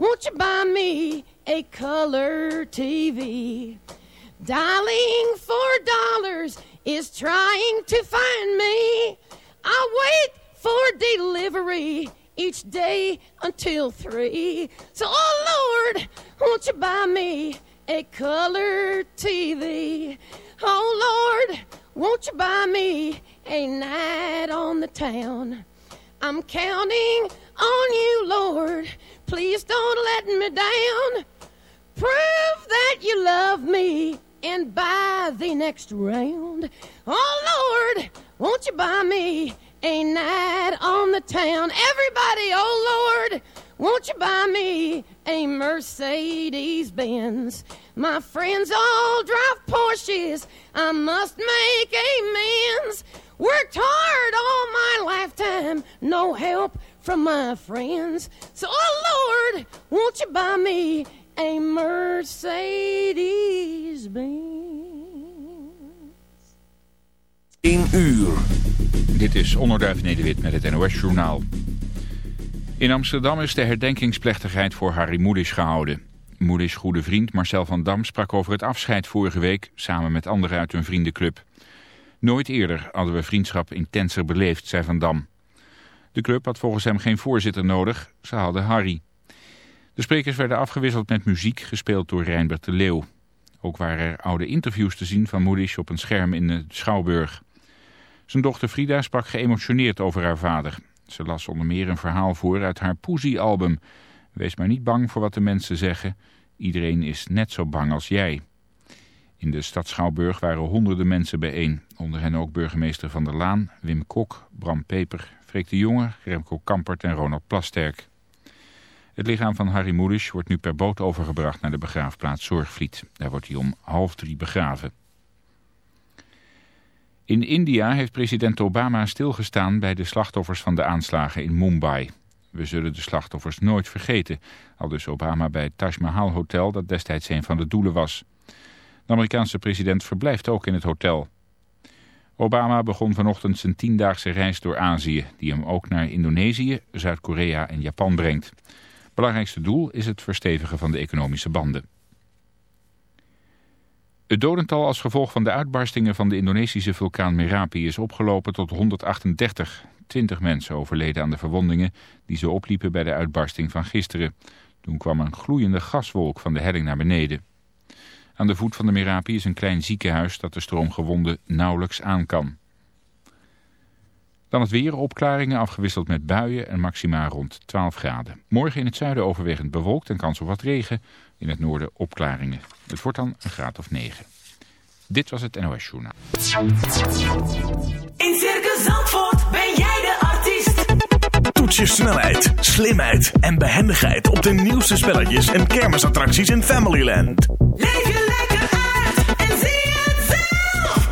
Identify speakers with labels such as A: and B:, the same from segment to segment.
A: won't you buy me a color TV? Dialing for dollars is trying to find me. I wait for delivery each day until three. So, oh Lord, won't you buy me a color TV? Oh Lord, won't you buy me a night on the town? I'm counting on you, Lord. Please don't let me down. Prove that you love me and buy the next round. Oh Lord, won't you buy me a night on the town? Everybody, oh Lord, won't you buy me a Mercedes Benz? My friends all drive Porsches. I must make amends. Worked hard all my lifetime, no help from my friends. So, oh Lord, won't you buy me a Mercedes Benz?
B: 1 uur. Dit is Onderduif Nederwit met het NOS Journaal. In Amsterdam is de herdenkingsplechtigheid voor Harry Moedisch gehouden. Moedisch goede vriend Marcel van Dam sprak over het afscheid vorige week... samen met anderen uit hun vriendenclub. Nooit eerder hadden we vriendschap intenser beleefd, zei Van Dam. De club had volgens hem geen voorzitter nodig, ze hadden Harry. De sprekers werden afgewisseld met muziek, gespeeld door Reinbert de Leeuw. Ook waren er oude interviews te zien van Moedisch op een scherm in de Schouwburg. Zijn dochter Frida sprak geëmotioneerd over haar vader. Ze las onder meer een verhaal voor uit haar Poesie-album. Wees maar niet bang voor wat de mensen zeggen. Iedereen is net zo bang als jij. In de stad Schouwburg waren honderden mensen bijeen. Onder hen ook burgemeester Van der Laan, Wim Kok, Bram Peper, Freek de Jonge, Remco Kampert en Ronald Plasterk. Het lichaam van Harry Mulisch wordt nu per boot overgebracht naar de begraafplaats Zorgvliet. Daar wordt hij om half drie begraven. In India heeft president Obama stilgestaan bij de slachtoffers van de aanslagen in Mumbai. We zullen de slachtoffers nooit vergeten, al dus Obama bij het Taj Mahal Hotel dat destijds een van de doelen was. De Amerikaanse president verblijft ook in het hotel. Obama begon vanochtend zijn tiendaagse reis door Azië, die hem ook naar Indonesië, Zuid-Korea en Japan brengt. Belangrijkste doel is het verstevigen van de economische banden. Het dodental als gevolg van de uitbarstingen van de Indonesische vulkaan Merapi is opgelopen tot 138. 20 mensen overleden aan de verwondingen die ze opliepen bij de uitbarsting van gisteren. Toen kwam een gloeiende gaswolk van de helling naar beneden. Aan de voet van de Merapi is een klein ziekenhuis dat de stroomgewonden nauwelijks aan kan. Dan het weer, opklaringen afgewisseld met buien en maxima rond 12 graden. Morgen in het zuiden overwegend bewolkt en kans op wat regen. In het noorden opklaringen. Het wordt dan een graad of 9. Dit was het NOS Journaal.
C: In Circus Zandvoort ben jij de artiest.
D: Toets je snelheid, slimheid en behendigheid op de nieuwste spelletjes en kermisattracties in Familyland.
C: Leef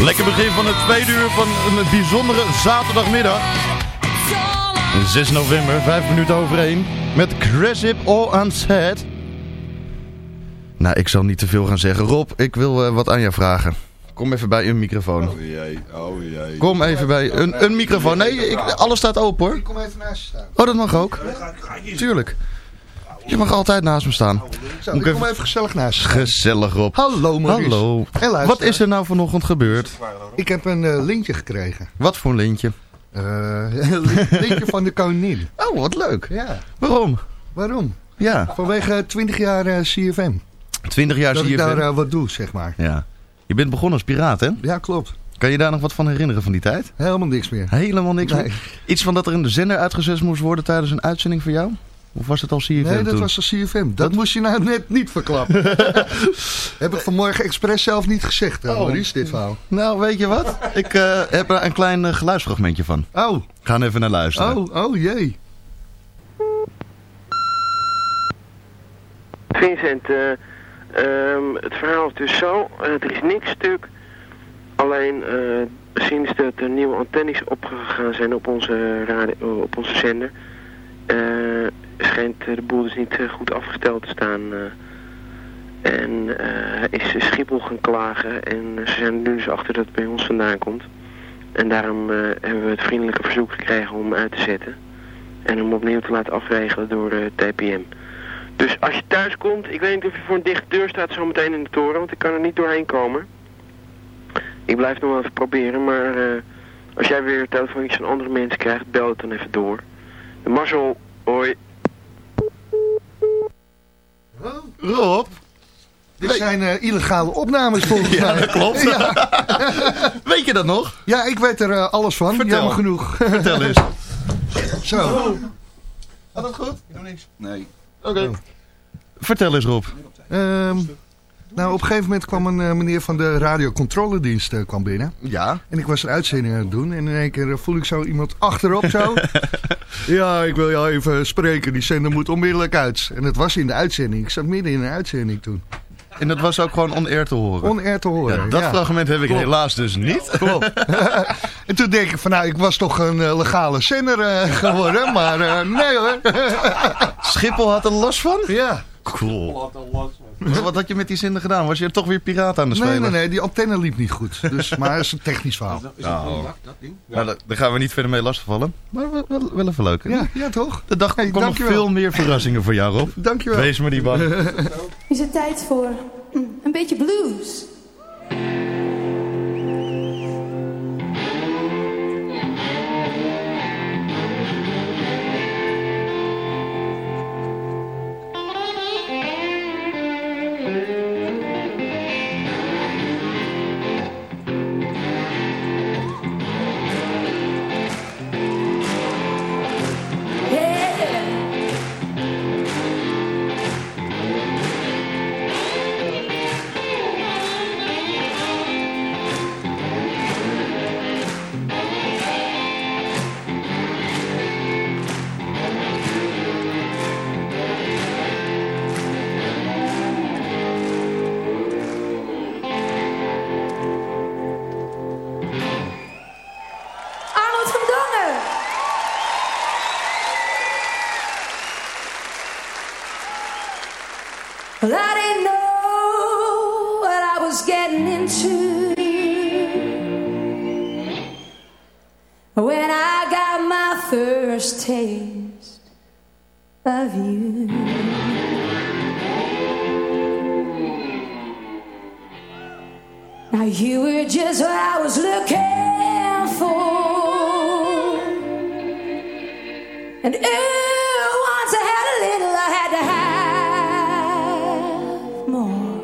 E: Lekker begin van het tweede uur van een bijzondere zaterdagmiddag. 6 november, 5 minuten over 1. Met Cressip All Unsaid. Nou, ik zal niet te veel gaan zeggen. Rob, ik wil eh, wat aan jou vragen. Kom even bij een microfoon.
F: Oh jee, oh jee.
E: Kom even bij een, een microfoon. Nee, ik, alles staat open hoor.
G: Kom even naast je staan.
E: Oh, dat mag ook. Tuurlijk. Je mag altijd naast me staan.
G: Zo, ik
E: ik
G: kom
E: even-
G: even gezellig naast.
E: Gezellig Rob.
G: Hallo Maurice.
E: Hallo. Wat is er nou vanochtend gebeurd?
G: Ik heb een eh, lintje gekregen.
E: Wat voor een lintje?
G: Eh, een lintje van de koningin.
E: Oh, wat leuk.
G: Ja.
E: Waarom?
G: Waarom?
E: Ja,
G: Vanwege 20 jaar eh, CFM.
E: 20 jaar
G: dat
E: zie
G: ik
E: je.
G: daar eh, wat doe, zeg maar.
E: Ja. Je bent begonnen als piraat, hè?
G: Ja, klopt.
E: Kan je daar nog wat van herinneren van die tijd?
G: Helemaal niks meer.
E: Helemaal niks
G: Nee.
E: meer. Iets van dat er in de zender uitgezet moest worden tijdens een uitzending voor jou? Of was het al CFM
G: Nee, dat
E: toen?
G: was de CFM. Dat, moest je nou net niet verklappen. heb ik vanmorgen expres zelf niet gezegd, uh,
E: Oh.
G: Maurice, dit verhaal.
E: Nou, weet je wat? Ik eh, heb er een klein eh, geluidsfragmentje van.
G: Oh,
E: Gaan even naar luisteren.
G: oh, oh jee.
H: Vincent, eh, ehm, het verhaal is dus zo, eh, er is niks stuk. Alleen eh, sinds dat er nieuwe antennes opgegaan zijn op onze, radio, op onze zender, eh, schijnt de boel dus niet eh, goed afgesteld te staan. eh. en eh, is Schiphol gaan klagen en ze zijn er nu dus achter dat het bij ons vandaan komt. En daarom eh, hebben we het vriendelijke verzoek gekregen om uit te zetten. En hem opnieuw te laten afregelen door TPM. Dus als je thuis komt, ik weet niet of je voor een dichte deur staat zometeen in de toren, want ik kan er niet doorheen komen. Ik blijf nog wel even proberen, maar eh, als jij weer telefoontjes van andere mensen krijgt, bel het dan even door. De Marcel, hoi.
E: Rob?
G: Dit zijn eh, illegale opnames volgens
E: Ja,
G: mij.
E: dat klopt.
G: Ja,
E: Weet je dat nog?
G: ja, ik weet er eh, alles van.
E: Vertel.
G: Jammer genoeg.
E: Vertel eens.
G: Zo.
E: Gaat dat goed?
F: Nee.
E: Oké. Vertel eens Rob.
G: Ehm, nou, op een gegeven moment kwam een eh, meneer van de radiocontroledienst eh, kwam binnen.
E: Ja.
G: En ik was een uitzending aan het doen. En in één keer eh, voel ik zo iemand achterop zo. ja, ik wil jou even spreken. Die zender moet onmiddellijk uit. En het was in de uitzending. Ik zat midden in een uitzending toen.
E: En dat was ook gewoon on-air te horen.
G: On-air te horen.
E: ja, dat
G: ja.
E: fragment heb ik
G: Klopt.
E: helaas dus niet.
G: Klopt. en toen denk ik van nou, ik was toch een legale zender eh, geworden. Maar eh, nee hoor.
E: Schiphol had er last van?
G: ja.
E: Cool. Wat had je met die zinnen gedaan? Was je toch weer piraat aan de
G: Nee,
E: spelen?
G: nee, nee. Die antenne liep niet goed. Dus, maar het is een technisch verhaal.
E: Nou, nou, daar- daar gaan we niet verder mee lastigvallen. Maar wel, wel, wel even leuk. hè?
G: Ja, ja toch?
E: De dag
G: Hey,
E: komt nog veel meer verrassingen voor jou, Rob.
G: Dankjewel.
E: Wees me niet bang.
I: Is het tijd voor een beetje blues? First taste of you. Now you were just what I was looking for. And once I had a little, I had to have more.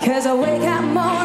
I: Cause I wake up morning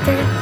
I: there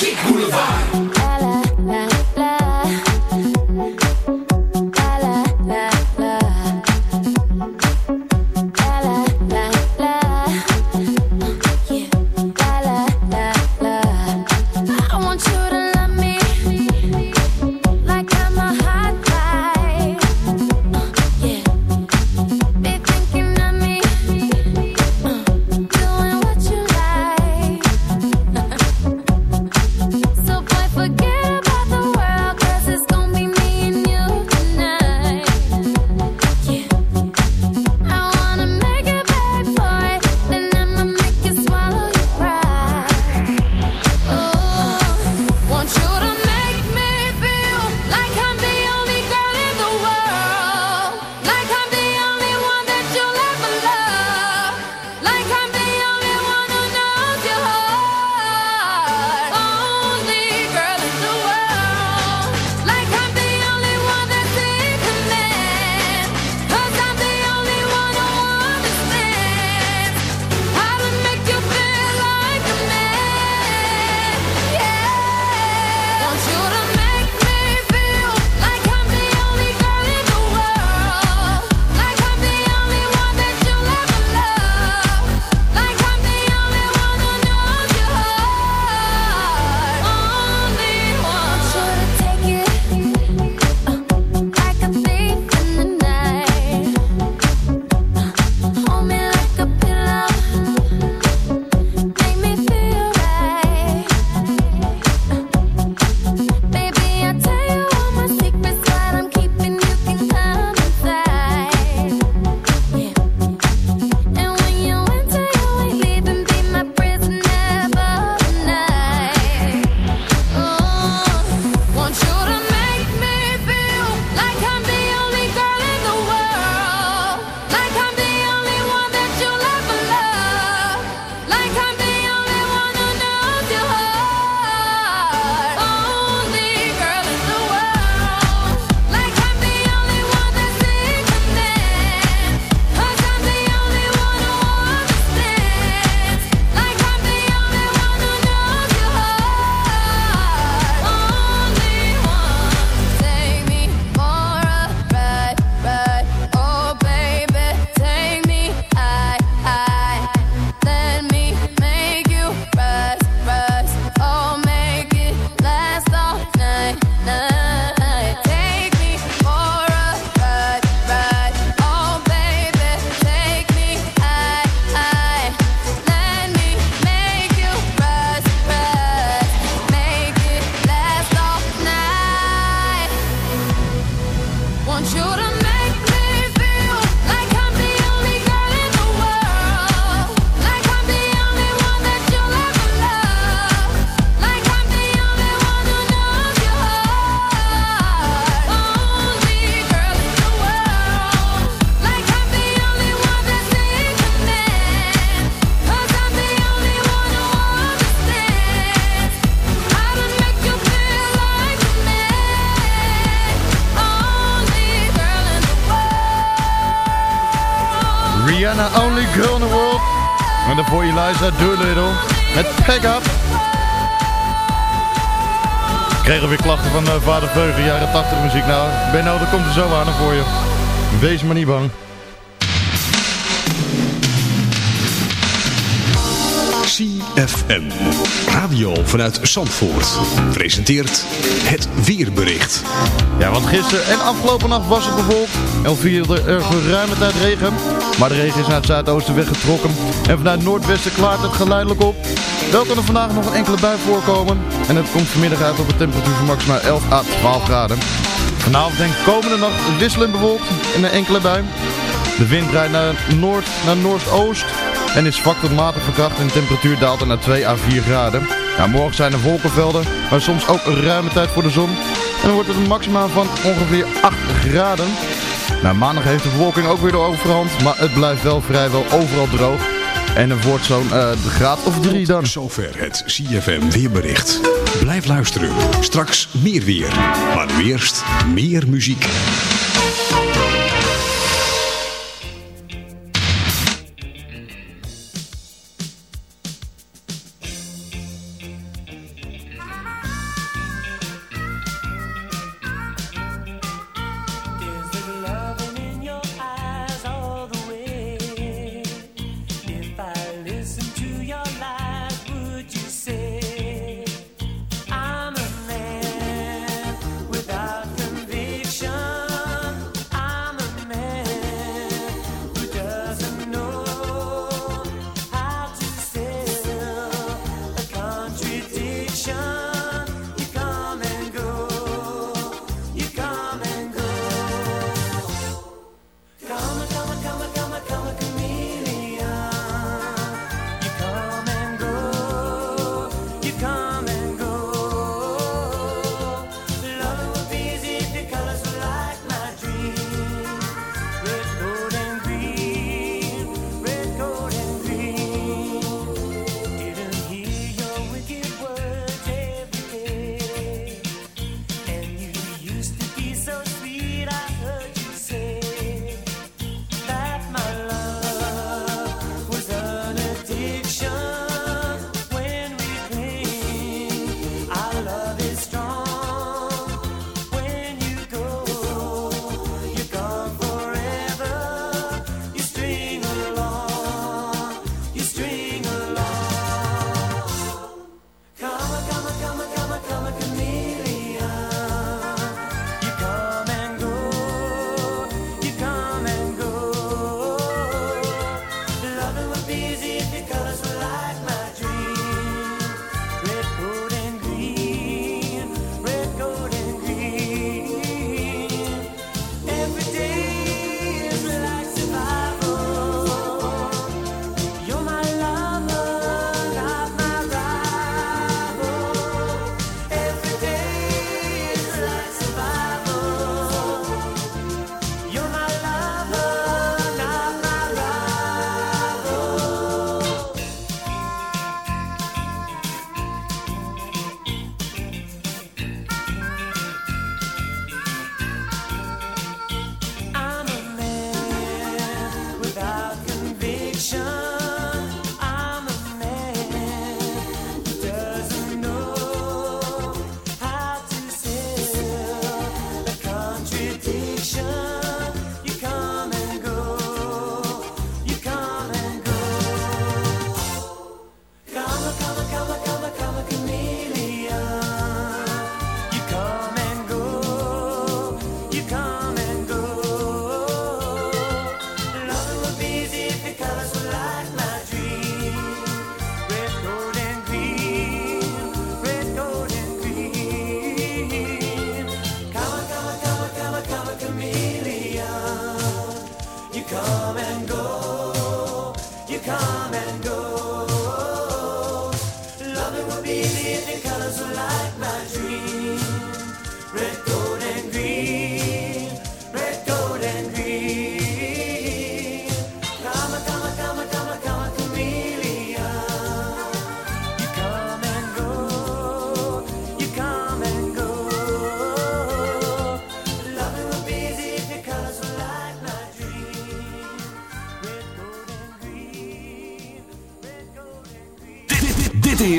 E: Secret. En daarvoor Eliza Doolittle met Pack Up. Kregen weer klachten van uh, vader Veugen, jaren 80 muziek. Nou, Benno, dat komt er zo aan voor je. Wees maar niet bang.
J: CFM. Radio vanuit Zandvoort. Presenteert het weerbericht.
E: Ja, want gisteren en afgelopen nacht was het bewolkt. En viel er geruime tijd regen. Maar de regen is naar het zuidoosten weggetrokken. En vanuit het noordwesten klaart het geleidelijk op. Wel kan er vandaag nog een enkele bui voorkomen. En het komt vanmiddag uit op een temperatuur van maximaal 11 à 12 graden. Vanavond en komende nacht wisselend bewolkt en een enkele bui. De wind draait naar noord, naar noordoost en is zwak tot matig verkracht en de temperatuur daalt naar 2 à 4 graden. Morgen zijn er wolkenvelden, maar soms ook een ruime tijd voor de zon. En dan wordt het een maximaal van ongeveer 8 graden. Nou, maandag heeft de bewolking ook weer de overhand, maar het blijft wel vrijwel overal droog. En er wordt zo'n uh, graad of 3 dan.
J: Zover het CFM weerbericht. Blijf luisteren. Straks meer weer. Maar nu eerst meer muziek.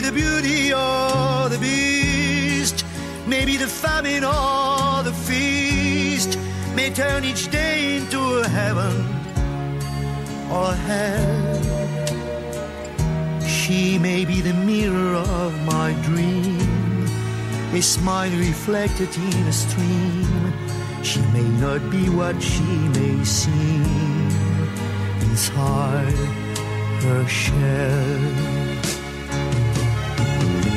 K: may the beauty or the beast, maybe the famine or the feast, may turn each day into a heaven or hell. She may be the mirror of my dream, a smile reflected in a stream. She may not be what she may seem inside her shell.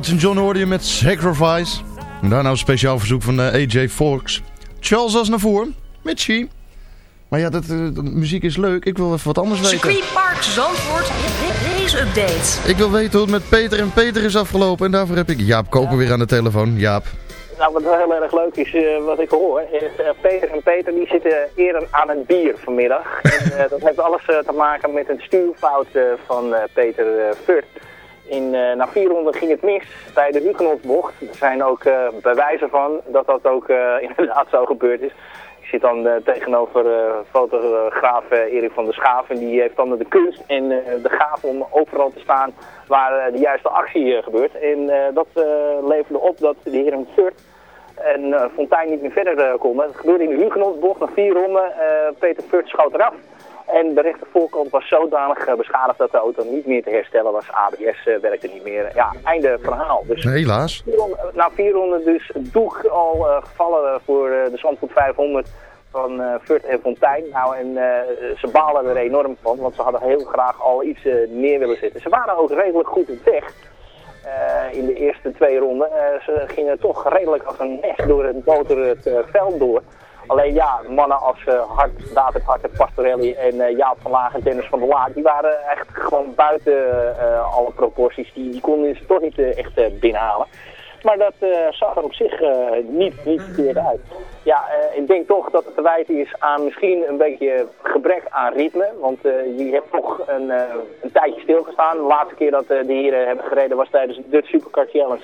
E: Elton John hoorde je met Sacrifice. En daarna een speciaal verzoek van eh, AJ Fox. Charles Aznavour met She. Maar ja, dat, eh, de muziek is leuk. Ik wil even wat anders weten.
L: Circuitpark Zandvoort race update.
E: Ik wil weten hoe het met Peter en Peter is afgelopen. En daarvoor heb ik Jaap Koper weer aan de telefoon. Jaap.
M: Nou, wat wel heel erg leuk is, eh, wat ik hoor, is eh, Peter en Peter die zitten eerder aan het bier vanmiddag. en eh, dat heeft alles te maken met een stuurfout eh, van eh, Peter Furt. In, eh, na vier ronden ging het mis bij de Hugenotbocht. Er zijn ook eh, bewijzen van dat dat ook eh, inderdaad zo gebeurd is. Ik zit dan tegenover fotograaf Erik van der Schaaf en die heeft dan de kunst en de gaaf om overal te staan waar de juiste actie gebeurt. En dat leverde op dat de heren Furt en Fontijn niet meer verder konden. Het gebeurde in de Hugenotbocht na vier ronden. Peter Furt schoot eraf. En de rechter voorkant was zodanig eh, beschadigd dat de auto niet meer te herstellen was. ABS eh, werkte niet meer. Ja, einde verhaal. Dus
E: Helaas.
M: vier ronden- na vier ronden dus doeg al eh, gevallen voor de Zandvoort 500 van eh Furt en Fontijn. Nou, en ze balen er enorm van, want ze hadden heel graag al iets neer willen zetten. Ze waren ook redelijk goed op weg. in de eerste twee ronden. Ze gingen toch redelijk als een mes door het boter het veld door. Alleen ja, mannen als eh, Hart, David Hart Pastorelli en eh, Jaap van Laag en Dennis van der Laak, die waren echt gewoon buiten eh, alle proporties. Die, die konden ze toch niet echt binnenhalen. Maar dat zag er op zich niet, niet verkeerd uit. Ja, ik denk toch dat het te wijten is aan misschien een beetje gebrek aan ritme. Want je hebt toch een, een tijdje stilgestaan. De laatste keer dat de heren hebben gereden was tijdens de Dutch Supercar Challenge.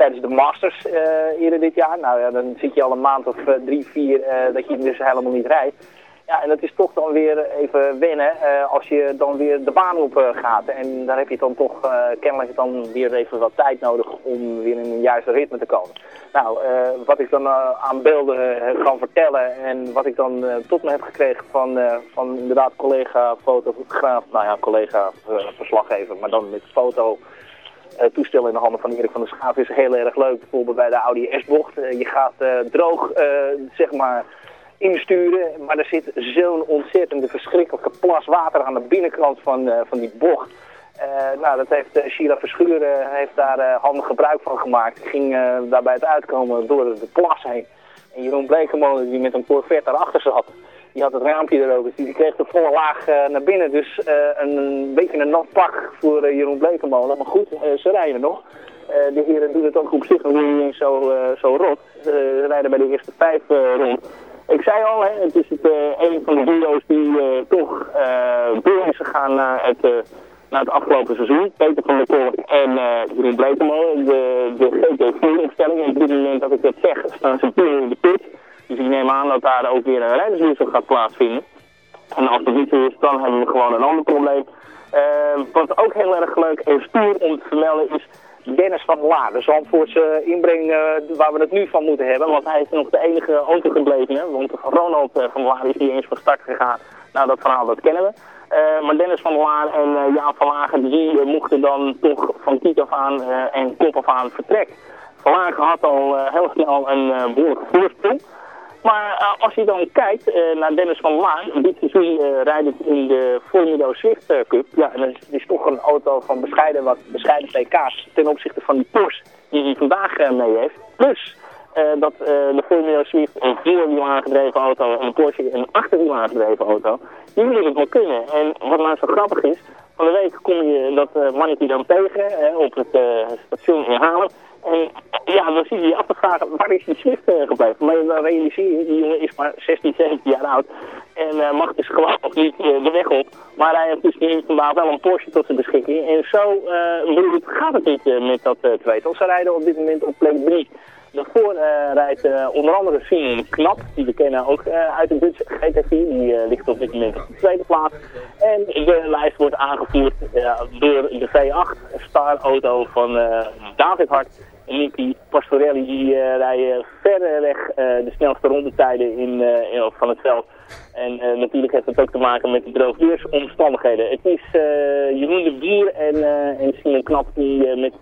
M: Tijdens de Masters eh, eerder dit jaar. Nou ja, dan zit je al een maand of eh, drie, vier eh, dat je dus helemaal niet rijdt. Ja, en dat is toch dan weer even wennen als je dan weer de baan op gaat. En daar heb je dan toch eh, kennelijk dan weer even wat tijd nodig om weer in een juiste ritme te komen. Nou, wat ik dan aan beelden kan vertellen en wat ik dan tot me heb gekregen van, van inderdaad collega fotograaf, nou ja, collega verslaggever, maar dan met foto toestel in de handen van Erik van der Schaaf is heel erg leuk. Bijvoorbeeld bij de Audi S-bocht. Eh, je gaat eh, droog, eh, zeg maar, insturen. Maar er zit zo'n ontzettende verschrikkelijke plas water aan de binnenkant van, eh, van die bocht. Eh, nou, dat heeft eh, Sheila Verschuren heeft daar eh, handig gebruik van gemaakt. Ging eh, daarbij het uitkomen door de plas heen. En Jeroen Blekemolen, die met een Corvette daarachter zat, die had het raampje erover. Die kreeg de volle laag eh, naar binnen. Dus eh, een, een beetje een nat pak voor eh, Jeroen Blekemolen. Maar goed, ze rijden nog. Eh, de heren doen het ook op zich nog niet zo, zo rot. Ze rijden bij de eerste vijf rond. Ik zei al, hè, het is het, een van de duo's die toch door is gegaan naar het, naar het afgelopen seizoen. Peter van der Kolk en Jeroen Blekemolen. De, de GT4-instelling. En op dit moment dat ik dat zeg, staan ze puur in de pit. Dus ik neem aan dat daar ook weer een rijderswissel gaat plaatsvinden. En als dat niet zo is, dan hebben we gewoon een ander probleem. Eh, wat ook heel erg leuk en stoer om te vermelden is Dennis van Laar. De Zandvoortse inbreng eh, waar we het nu van moeten hebben. Want hij is nog de enige auto gebleven. Hè? Want Ronald eh, van Laar is niet eens van start gegaan. Nou, dat verhaal dat kennen we. Maar Dennis van Laar en Jaap van Lagen, die mochten dan toch van kiet af aan en kop af aan vertrekken. Van Lagen had al heel snel een eh, behoorlijke voorsprong. Maar eh, als je dan kijkt eh, naar Dennis van Laan, dit seizoen uh, rijdt in de Formido Swift eh, Cup. Ja, en dat is, toch een auto van bescheiden, wat bescheiden pk's ten opzichte van die Porsche die hij vandaag eh, mee heeft. Plus eh, dat eh, de Formula Swift een voorwiel aangedreven auto en een Porsche een achterwiel aangedreven auto, die moet het wel kunnen. En wat nou zo grappig is, van de week kom je dat uh, mannetje dan tegen op het eh, station in. Ja, dan zie je je af te vragen, waar is die Swift uh, gebleven? Maar dan realiseer je, die jongen is maar 16, 17 jaar oud. En uh, mag dus gewoon nog niet uh, de weg op. Maar hij heeft dus nu vandaag wel een Porsche tot zijn beschikking. En zo uh, gaat het niet met dat tweetal. Ze rijden op dit moment op plek 3. Daarvoor rijdt onder andere Simon Knap, die we kennen ook uit de Dutch GT4. Die ligt op dit moment op de tweede plaats. En de lijst wordt aangevoerd door de V8 Star Auto van David Hart Nicky Pastorelli. Die rijden verreweg de snelste rondetijden in, in, van het veld. En natuurlijk heeft het ook te maken met de droogweersomstandigheden. Het is Jeroen de Boer en, en Simon Knap die met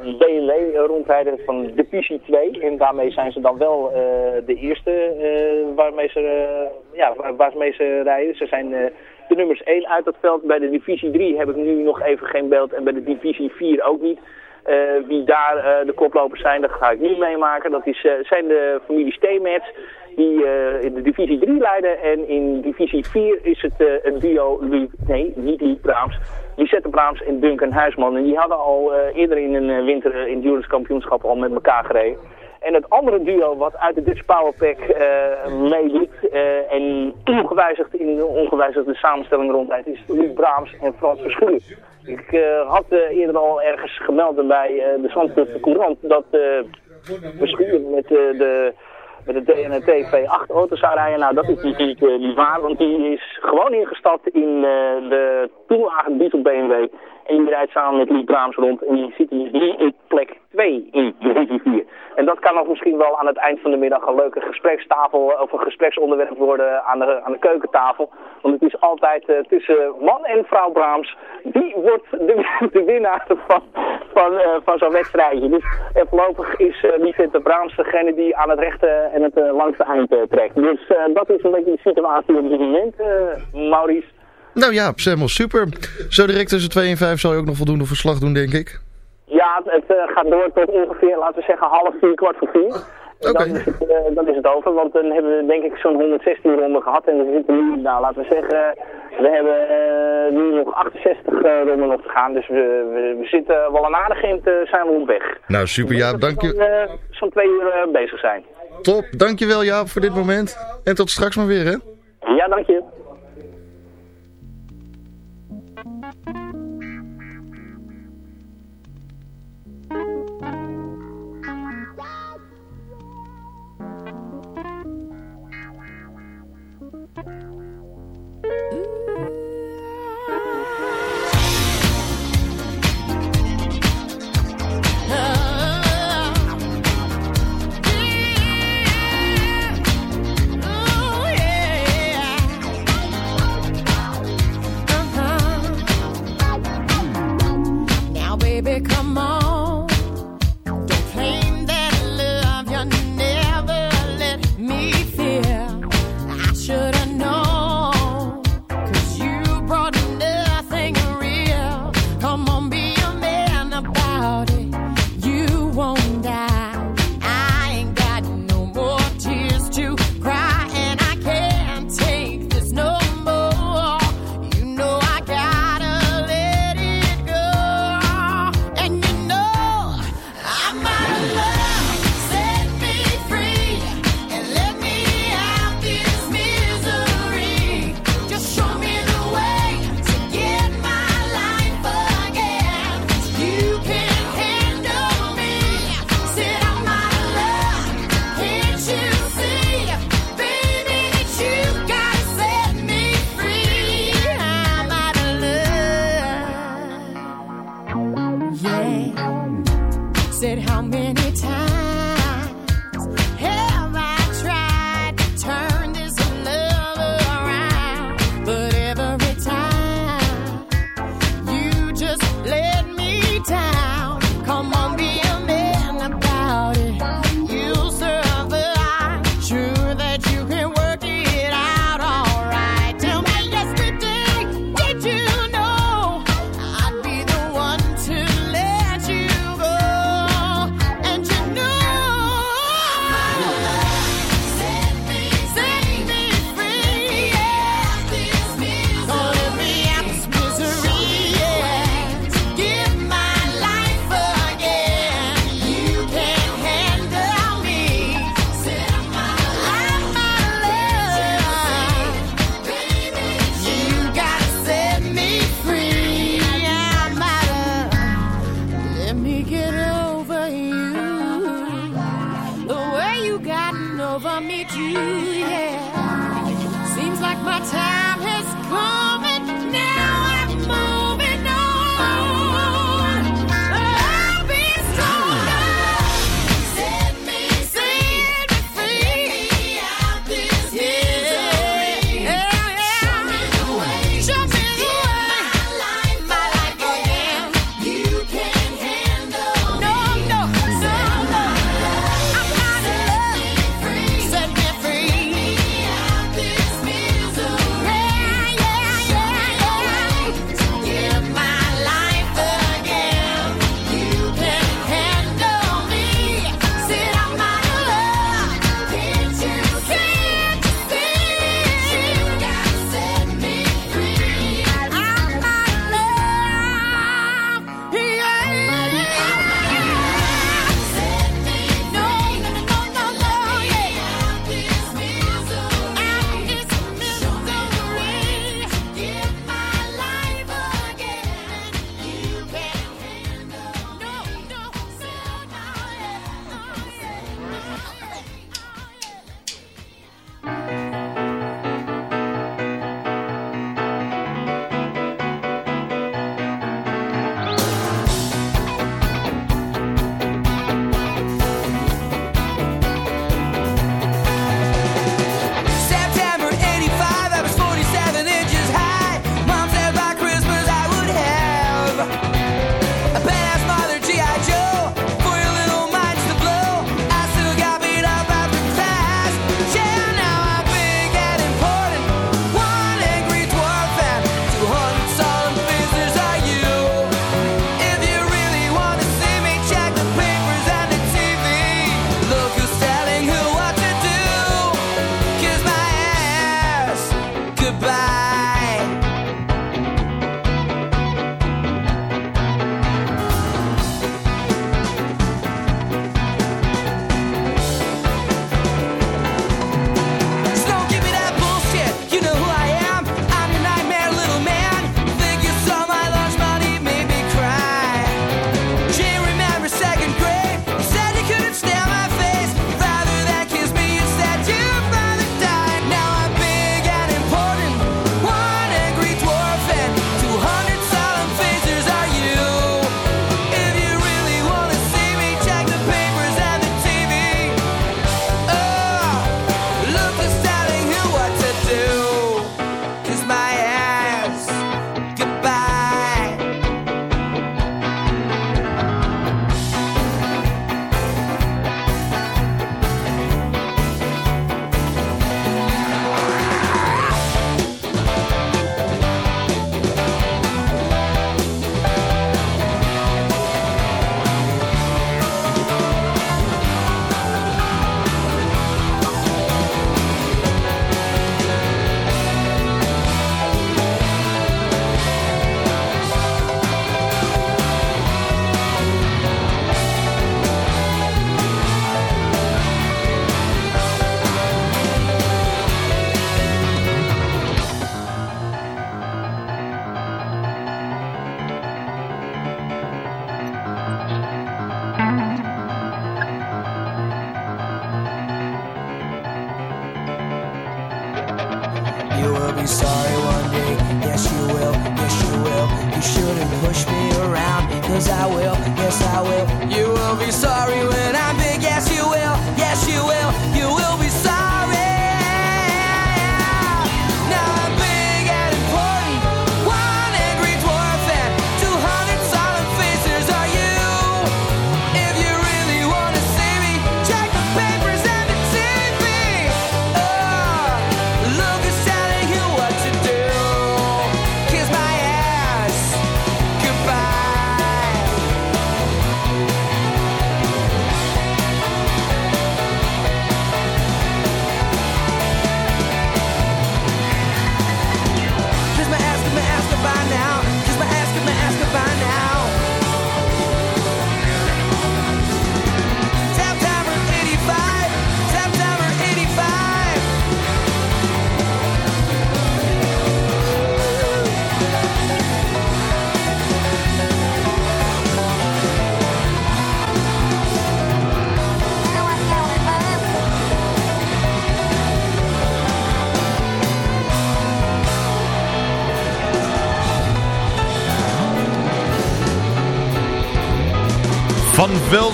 M: een BMW rondrijden van Divisie 2. En daarmee zijn ze dan wel de eerste waarmee, ze, ja, waar, waarmee ze rijden. Ze zijn de nummers 1 uit dat veld. Bij de Divisie 3 heb ik nu nog even geen beeld en bij de Divisie 4 ook niet. Wie daar de koplopers zijn, dat ga ik nu meemaken. Dat is, zijn de familie Steenmets die in de Divisie 3 leiden. En in Divisie 4 is het een duo, Lu, nee, niet Luc Braams. Lisette Braams en Duncan Huisman. En die hadden al eerder in een winter endurance kampioenschap al met elkaar gereden. En het andere duo wat uit de Dutch Powerpack uh, meedoet en ongewijzigd in de ongewijzigde samenstelling rondrijdt is Luc Braams en Frans Verschuur. Ik had eerder al ergens gemeld bij de Zandvoortse Courant dat Verschuur met de met de DNT V8 auto zou rijden. Nou, dat is natuurlijk niet waar, want die is gewoon ingestapt in de toelagen diesel BMW. En die rijdt samen met Lee Braams rond en die zit hier in plek 2 in de divisie 4. En dat kan nog misschien wel aan het eind van de middag een leuke gesprekstafel of een gespreksonderwerp worden aan de, aan de keukentafel. Want het is altijd uh, tussen man en vrouw Braams. Die wordt de, de winnaar van, van, van zo'n wedstrijdje. Dus voorlopig is uh, Lisette Braams degene die aan het rechte en het langste eind trekt. Dus dat is een beetje de situatie op dit moment, Maurice.
E: Nou ja, helemaal super. Zo direct tussen 2 en 5 zal je ook nog voldoende verslag doen, denk ik.
M: Ja, het, het uh, gaat door tot ongeveer, laten we zeggen, half vier, kwart voor vier.
E: Okay.
M: Dan, is het, uh, dan is het over, want dan hebben we denk ik zo'n 116 ronden gehad. En we zitten nu, nou laten we zeggen, we hebben uh, nu nog 68 ronden nog te gaan. Dus we, we, we zitten wel een aardig eind, zijn we op weg.
E: Nou super Jaap, dank je.
M: Zo'n twee uur bezig zijn.
E: Top, dankjewel Jaap voor dit moment. En tot straks maar weer hè.
M: Ja, dank je.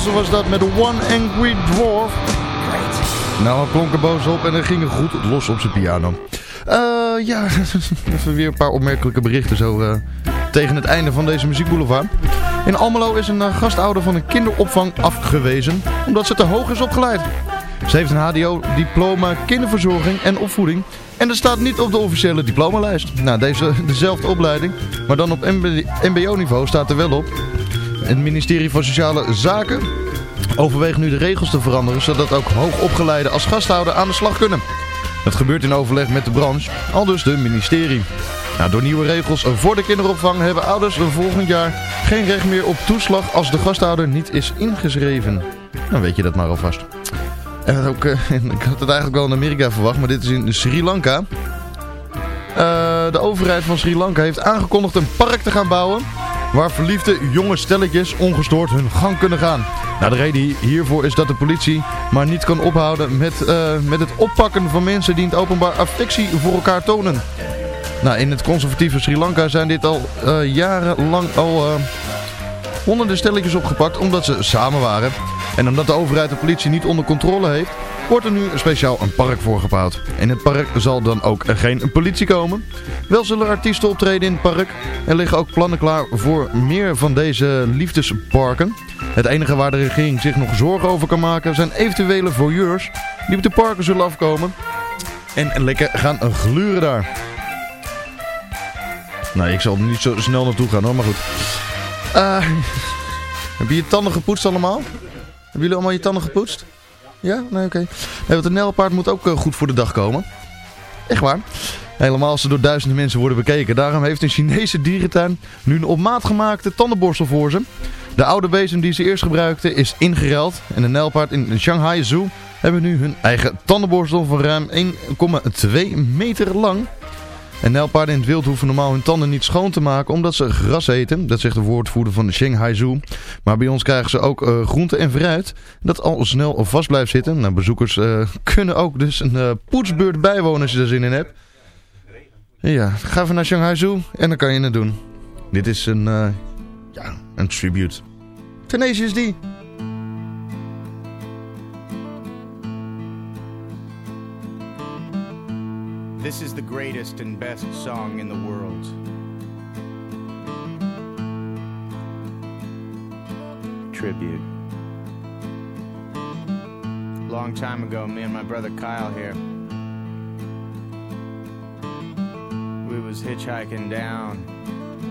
E: Velzen was dat met One Angry Dwarf. Nou, hij klonk er boos op en hij ging er goed los op zijn piano. Eh, ja, even weer een paar opmerkelijke berichten zo eh, tegen het einde van deze muziekboulevard. In Almelo is een eh, gastouder van een kinderopvang afgewezen omdat ze te hoog is opgeleid. Ze heeft een HDO-diploma kinderverzorging en opvoeding en dat staat niet op de officiële diplomalijst. Nou, deze, dezelfde opleiding, maar dan op mbo-niveau staat er wel op. Het ministerie van Sociale Zaken overweegt nu de regels te veranderen, zodat ook hoogopgeleiden als gasthouder aan de slag kunnen. Dat gebeurt in overleg met de branche, al dus de ministerie. Nou, door nieuwe regels voor de kinderopvang hebben ouders volgend jaar geen recht meer op toeslag als de gasthouder niet is ingeschreven. Dan weet je dat maar alvast. En ook, eh, ik had het eigenlijk wel in Amerika verwacht, maar dit is in Sri Lanka. Eh, de overheid van Sri Lanka heeft aangekondigd een park te gaan bouwen waar verliefde jonge stelletjes ongestoord hun gang kunnen gaan. Nou, de reden hiervoor is dat de politie maar niet kan ophouden met, eh, met het oppakken van mensen die in het openbaar affectie voor elkaar tonen. Nou, in het conservatieve Sri Lanka zijn dit al uh, jarenlang al uh, honderden stelletjes opgepakt omdat ze samen waren. En omdat de overheid de politie niet onder controle heeft, wordt er nu speciaal een park voor gebouwd. In het park zal dan ook geen politie komen. Wel zullen artiesten optreden in het park. Er liggen ook plannen klaar voor meer van deze liefdesparken. Het enige waar de regering zich nog zorgen over kan maken zijn eventuele voyeurs die op de parken zullen afkomen. En lekker gaan gluren daar. Nou, ik zal er niet zo snel naartoe gaan hoor, maar goed. Uh, heb je je tanden gepoetst allemaal? Hebben jullie allemaal je tanden gepoetst? Ja? Nee, oké. Nee, want een nelpaard moet ook uh, goed voor de dag komen. Echt waar. Helemaal als ze door duizenden mensen worden bekeken. Daarom heeft een Chinese dierentuin nu een op maat gemaakte tandenborstel voor ze. De oude bezem die ze eerst gebruikten is ingeruild. En de nijlpaard in de Shanghai Zoo hebben nu hun eigen tandenborstel van ruim 1,2 meter lang. En nijlpaarden in het wild hoeven normaal hun tanden niet schoon te maken omdat ze gras eten. Dat zegt de woordvoerder van de Shanghai Zoo. Maar bij ons krijgen ze ook uh, groente en fruit. Dat al snel vast blijft zitten. Nou, bezoekers uh, kunnen ook dus een uh, poetsbeurt bijwonen als je er zin in hebt. Ja, ga even naar Shanghai Zoo en dan kan je het doen. Dit is een, ja, een tribute. Tenacious D.
N: This is the greatest and best song in the world. Tribute. Long time ago, me and my brother Kyle here, we was hitchhiking down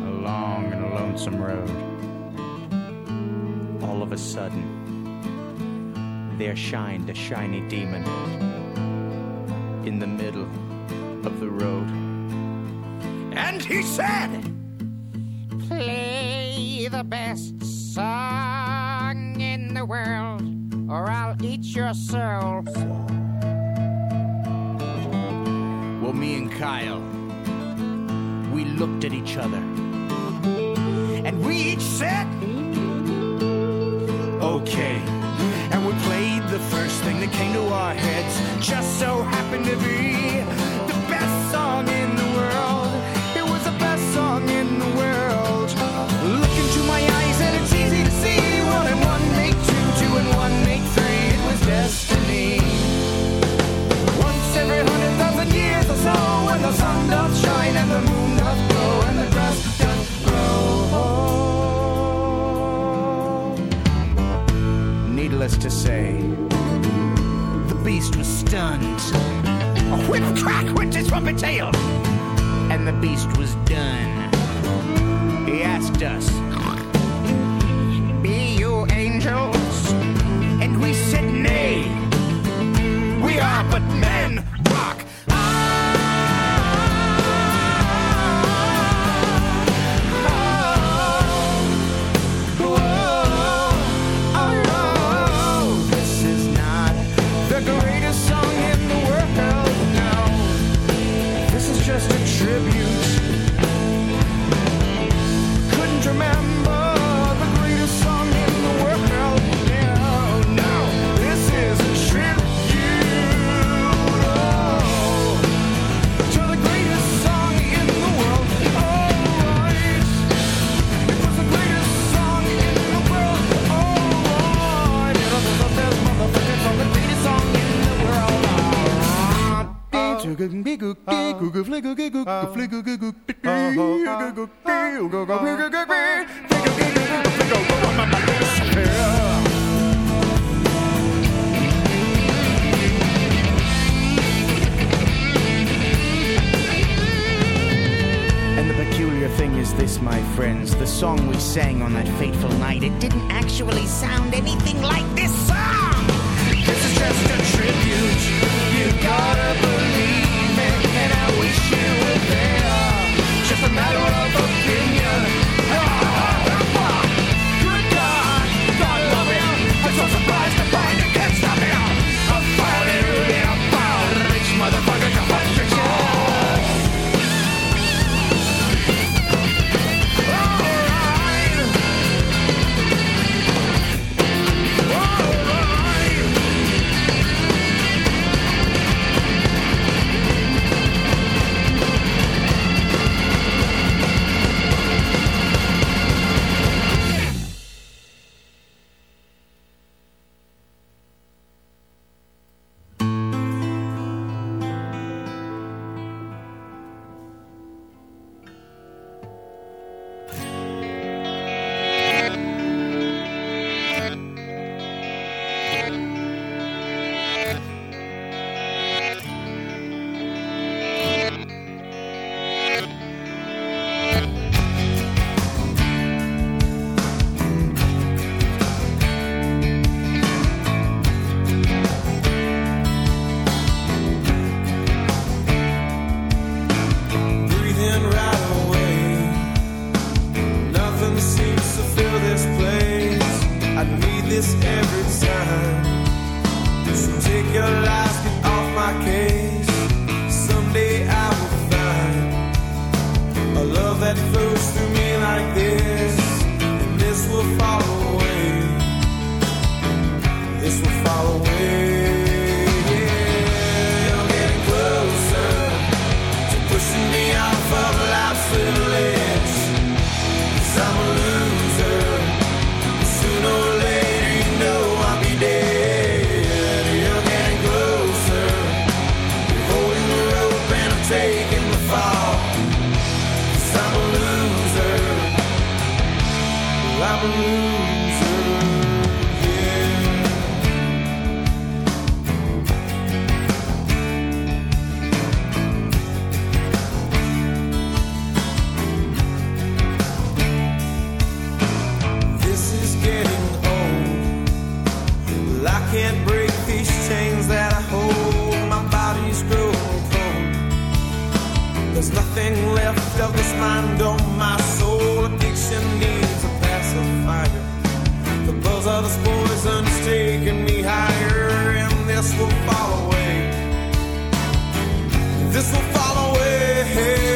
N: a long and lonesome road. All of a sudden, there shined a shiny demon in the middle of the road. And he said, Play the best song in the world, or I'll eat your soul. Well, me and Kyle, we looked at each other, and we each said, Okay. And we played the first thing that came to our heads, just so happened to be stunned. A whip crack went his trumpet tail, and the beast was done. He asked us, Be you angels? And we said, Nay, we are but men. Sang on that fateful this
O: will fall away.